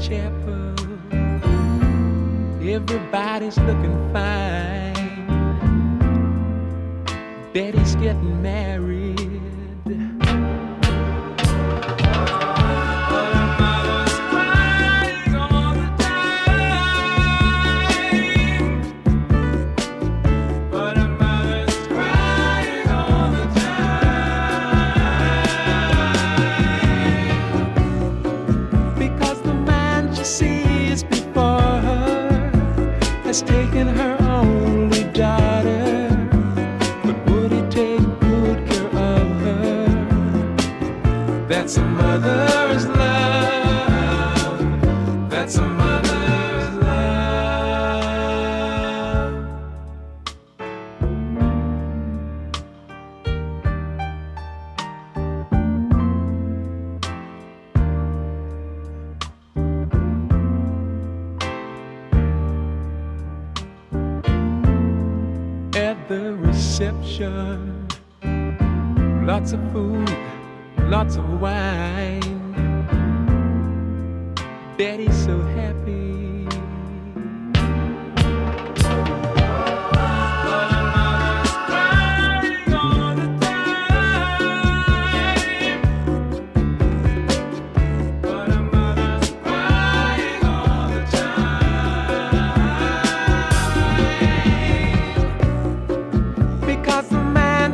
chapel. Everybody's looking fine. Betty's getting married. Has taken her only daughter. But would he take good care of her? That's a mother's love. That's a the reception. Lots of food, lots of wine. Betty's so happy.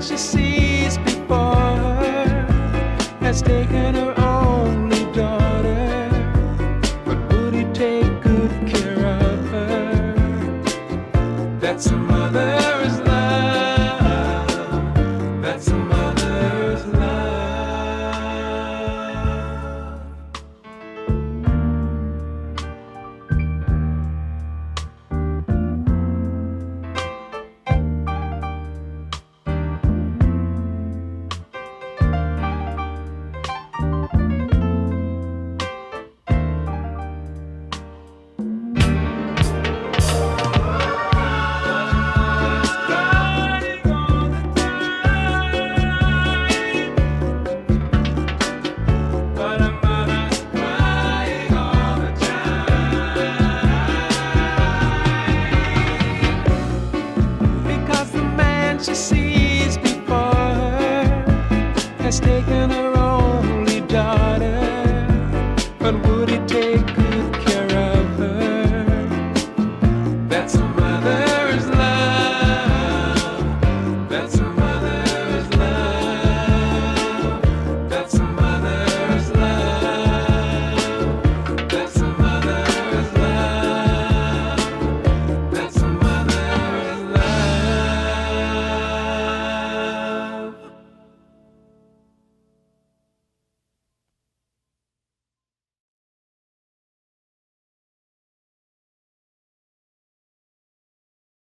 She sees before her has taken her only daughter. But would he take good care of her? That's a mother's sees